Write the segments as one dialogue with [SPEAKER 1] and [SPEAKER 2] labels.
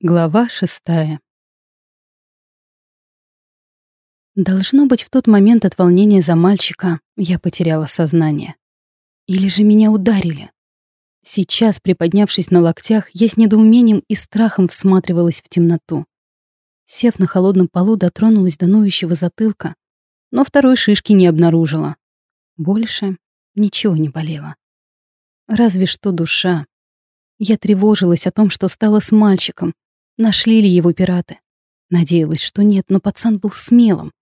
[SPEAKER 1] Глава шестая. Должно быть, в тот момент от волнения за мальчика я потеряла сознание. Или же меня ударили. Сейчас, приподнявшись на локтях, я с недоумением и страхом всматривалась в темноту. Сев на холодном полу, дотронулась до ноющего затылка, но второй шишки не обнаружила. Больше ничего не болело. Разве что душа. Я тревожилась о том, что стало с мальчиком, Нашли ли его пираты? Надеялась, что нет, но пацан был смелым.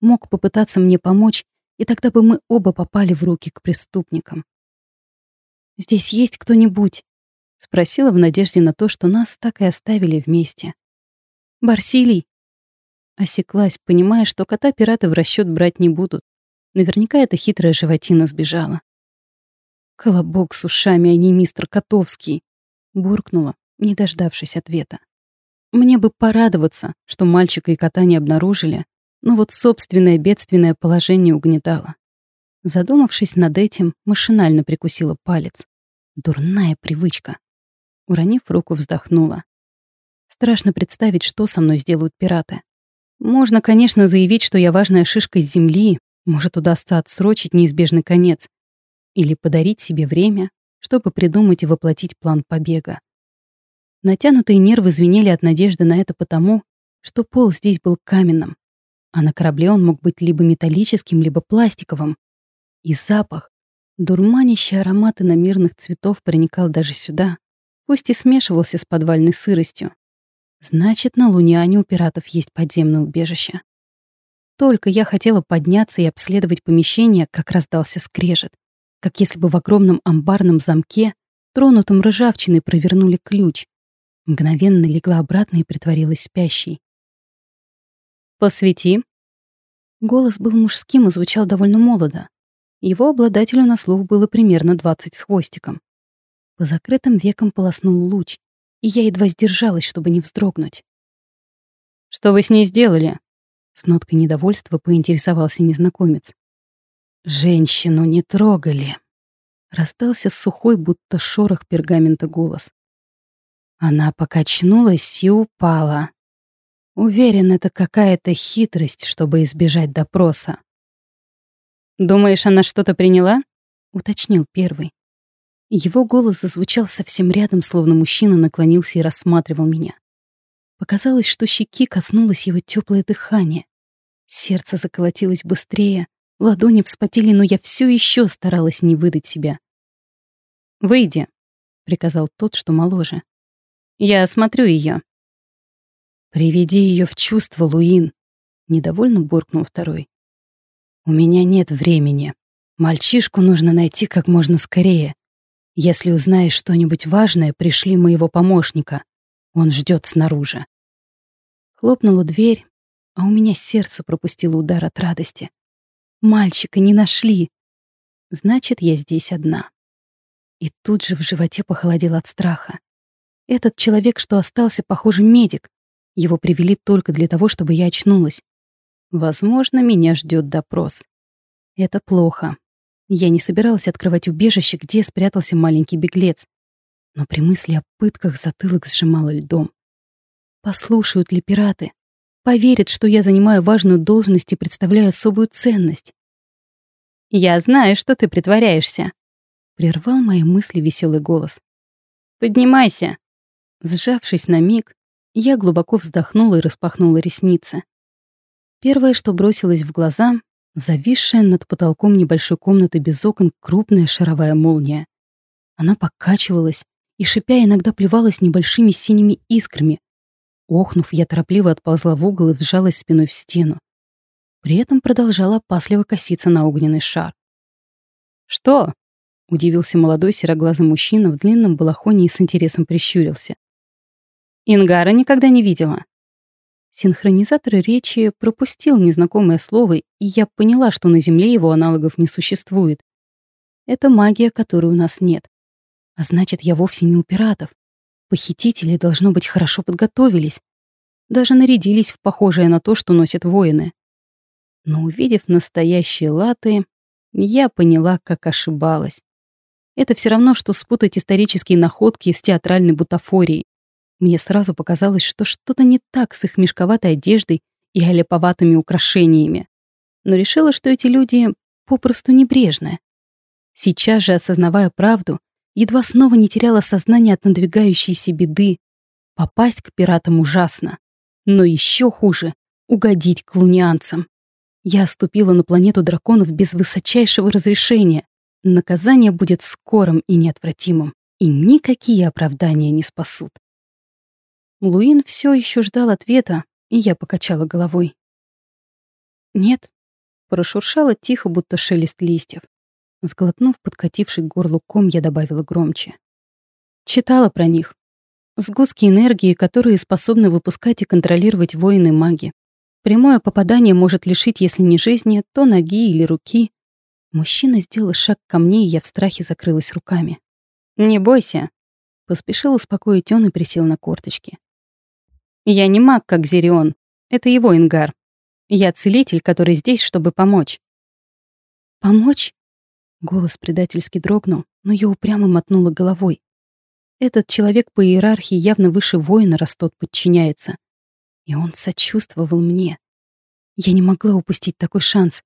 [SPEAKER 1] Мог попытаться мне помочь, и тогда бы мы оба попали в руки к преступникам. «Здесь есть кто-нибудь?» — спросила в надежде на то, что нас так и оставили вместе. «Барсилий?» Осеклась, понимая, что кота пираты в расчет брать не будут. Наверняка эта хитрая животина сбежала. «Колобок с ушами, а не мистер Котовский!» — буркнула, не дождавшись ответа. Мне бы порадоваться, что мальчика и кота не обнаружили, но вот собственное бедственное положение угнетало. Задумавшись над этим, машинально прикусила палец. Дурная привычка. Уронив руку, вздохнула. Страшно представить, что со мной сделают пираты. Можно, конечно, заявить, что я важная шишка с земли, может, удастся отсрочить неизбежный конец. Или подарить себе время, чтобы придумать и воплотить план побега. Натянутые нервы звенели от надежды на это потому, что пол здесь был каменным, а на корабле он мог быть либо металлическим, либо пластиковым. И запах, дурманящий аромат иномирных цветов проникал даже сюда, пусть и смешивался с подвальной сыростью. Значит, на Луниане у пиратов есть подземное убежище. Только я хотела подняться и обследовать помещение, как раздался скрежет, как если бы в огромном амбарном замке, тронутом ржавчиной, провернули ключ, Мгновенно легла обратно и притворилась спящей. «Посвети». Голос был мужским и звучал довольно молодо. Его обладателю на слух было примерно двадцать с хвостиком. По закрытым векам полоснул луч, и я едва сдержалась, чтобы не вздрогнуть. «Что вы с ней сделали?» С ноткой недовольства поинтересовался незнакомец. «Женщину не трогали», — раздался сухой, будто шорох пергамента голос. Она покачнулась и упала. Уверен, это какая-то хитрость, чтобы избежать допроса. «Думаешь, она что-то приняла?» — уточнил первый. Его голос зазвучал совсем рядом, словно мужчина наклонился и рассматривал меня. Показалось, что щеки коснулось его теплое дыхание. Сердце заколотилось быстрее, ладони вспотели, но я все еще старалась не выдать себя. «Выйди», — приказал тот, что моложе. Я осмотрю ее. Приведи ее в чувство, Луин, недовольно буркнул второй. У меня нет времени. Мальчишку нужно найти как можно скорее. Если узнаешь что-нибудь важное, пришли моего помощника. Он ждет снаружи. Хлопнула дверь, а у меня сердце пропустило удар от радости. Мальчика не нашли. Значит, я здесь одна. И тут же в животе похолодело от страха. Этот человек, что остался, похоже, медик. Его привели только для того, чтобы я очнулась. Возможно, меня ждет допрос. Это плохо. Я не собиралась открывать убежище, где спрятался маленький беглец. Но при мысли о пытках затылок сжимало льдом. Послушают ли пираты? Поверят, что я занимаю важную должность и представляю особую ценность. «Я знаю, что ты притворяешься», — прервал мои мысли веселый голос. «Поднимайся, Сжавшись на миг, я глубоко вздохнула и распахнула ресницы. Первое, что бросилось в глаза, зависшая над потолком небольшой комнаты без окон крупная шаровая молния. Она покачивалась и, шипя, иногда плевалась небольшими синими искрами. Охнув, я торопливо отползла в угол и вжалась спиной в стену. При этом продолжала опасливо коситься на огненный шар. «Что?» — удивился молодой сероглазый мужчина в длинном балахоне и с интересом прищурился. Ингара никогда не видела. Синхронизатор речи пропустил незнакомое слово, и я поняла, что на Земле его аналогов не существует. Это магия, которой у нас нет. А значит, я вовсе не у пиратов. Похитители, должно быть, хорошо подготовились. Даже нарядились в похожее на то, что носят воины. Но увидев настоящие латы, я поняла, как ошибалась. Это все равно, что спутать исторические находки с театральной бутафорией. Мне сразу показалось, что что-то не так с их мешковатой одеждой и аляповатыми украшениями. Но решила, что эти люди попросту небрежные. Сейчас же, осознавая правду, едва снова не теряла сознание от надвигающейся беды. Попасть к пиратам ужасно. Но еще хуже — угодить клунианцам. Я ступила на планету драконов без высочайшего разрешения. Наказание будет скорым и неотвратимым, и никакие оправдания не спасут. Луин все еще ждал ответа, и я покачала головой. «Нет», — прошуршала тихо, будто шелест листьев. Сглотнув подкативший к горлу ком, я добавила громче. Читала про них. Сгустки энергии, которые способны выпускать и контролировать воины-маги. Прямое попадание может лишить, если не жизни, то ноги или руки. Мужчина сделал шаг ко мне, и я в страхе закрылась руками. «Не бойся», — поспешил успокоить он и присел на корточки. «Я не маг, как Зерион. Это его ингар. Я целитель, который здесь, чтобы помочь». «Помочь?» Голос предательски дрогнул, но я упрямо мотнула головой. Этот человек по иерархии явно выше воина, раз тот подчиняется. И он сочувствовал мне. Я не могла упустить такой шанс.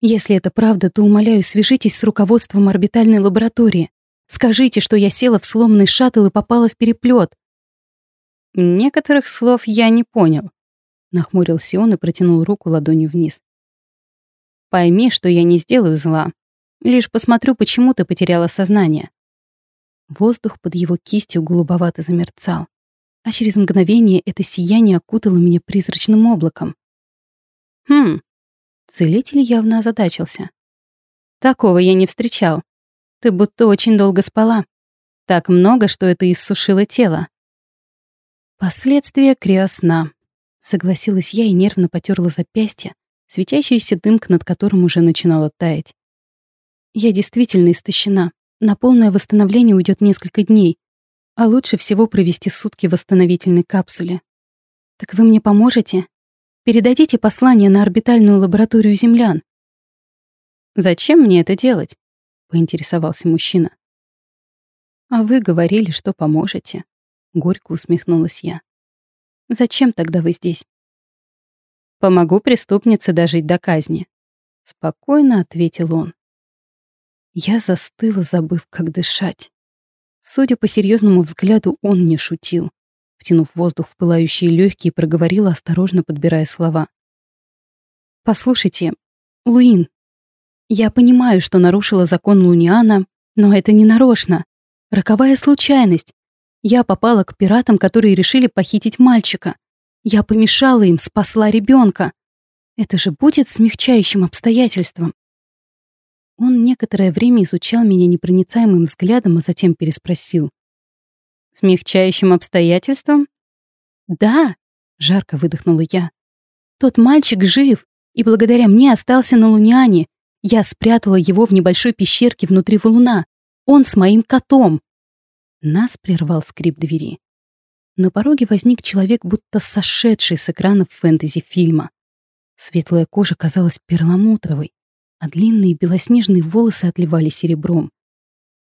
[SPEAKER 1] Если это правда, то, умоляю, свяжитесь с руководством орбитальной лаборатории. Скажите, что я села в сломанный шаттл и попала в переплет. Некоторых слов я не понял. Нахмурился он и протянул руку ладонью вниз. Пойми, что я не сделаю зла. Лишь посмотрю, почему ты потеряла сознание. Воздух под его кистью голубовато замерцал, а через мгновение это сияние окутало меня призрачным облаком. Хм, целитель явно озадачился. Такого я не встречал. Ты будто очень долго спала. Так много, что это иссушило тело. Последствия криосна. Согласилась я и нервно потерла запястье, светящаяся дымка над которым уже начинала таять. Я действительно истощена. На полное восстановление уйдет несколько дней, а лучше всего провести сутки в восстановительной капсуле. Так вы мне поможете? Передадите послание на орбитальную лабораторию землян. Зачем мне это делать? поинтересовался мужчина. А вы говорили, что поможете, горько усмехнулась я. Зачем тогда вы здесь? Помогу преступнице дожить до казни, спокойно ответил он. Я застыла, забыв, как дышать. Судя по серьезному взгляду, он не шутил. Втянув воздух в пылающие легкие, проговорила, осторожно подбирая слова. «Послушайте, Луин, я понимаю, что нарушила закон Луниана, но это не нарочно. Роковая случайность. Я попала к пиратам, которые решили похитить мальчика. Я помешала им, спасла ребенка. Это же будет смягчающим обстоятельством. Он некоторое время изучал меня непроницаемым взглядом, а затем переспросил. «Смягчающим обстоятельством?» «Да», — жарко выдохнула я. «Тот мальчик жив, и благодаря мне остался на Луняне. Я спрятала его в небольшой пещерке внутри валуна. Он с моим котом». Нас прервал скрип двери. На пороге возник человек, будто сошедший с экранов фэнтези-фильма. Светлая кожа казалась перламутровой, а длинные белоснежные волосы отливали серебром.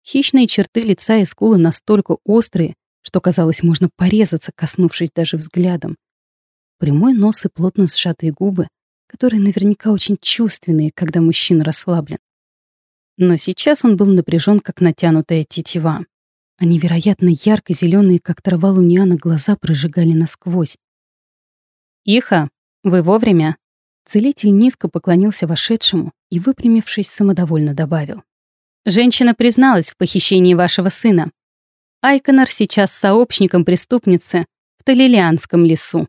[SPEAKER 1] Хищные черты лица и скулы настолько острые, что, казалось, можно порезаться, коснувшись даже взглядом. Прямой нос и плотно сжатые губы, которые наверняка очень чувственные, когда мужчина расслаблен. Но сейчас он был напряжен, как натянутая тетива. А невероятно ярко зеленые как трава луниана, глаза прожигали насквозь. «Иха, вы вовремя?» Целитель низко поклонился вошедшему и, выпрямившись, самодовольно добавил. «Женщина призналась в похищении вашего сына. Айконор сейчас сообщником преступницы в Талилианском лесу».